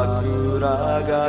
桜が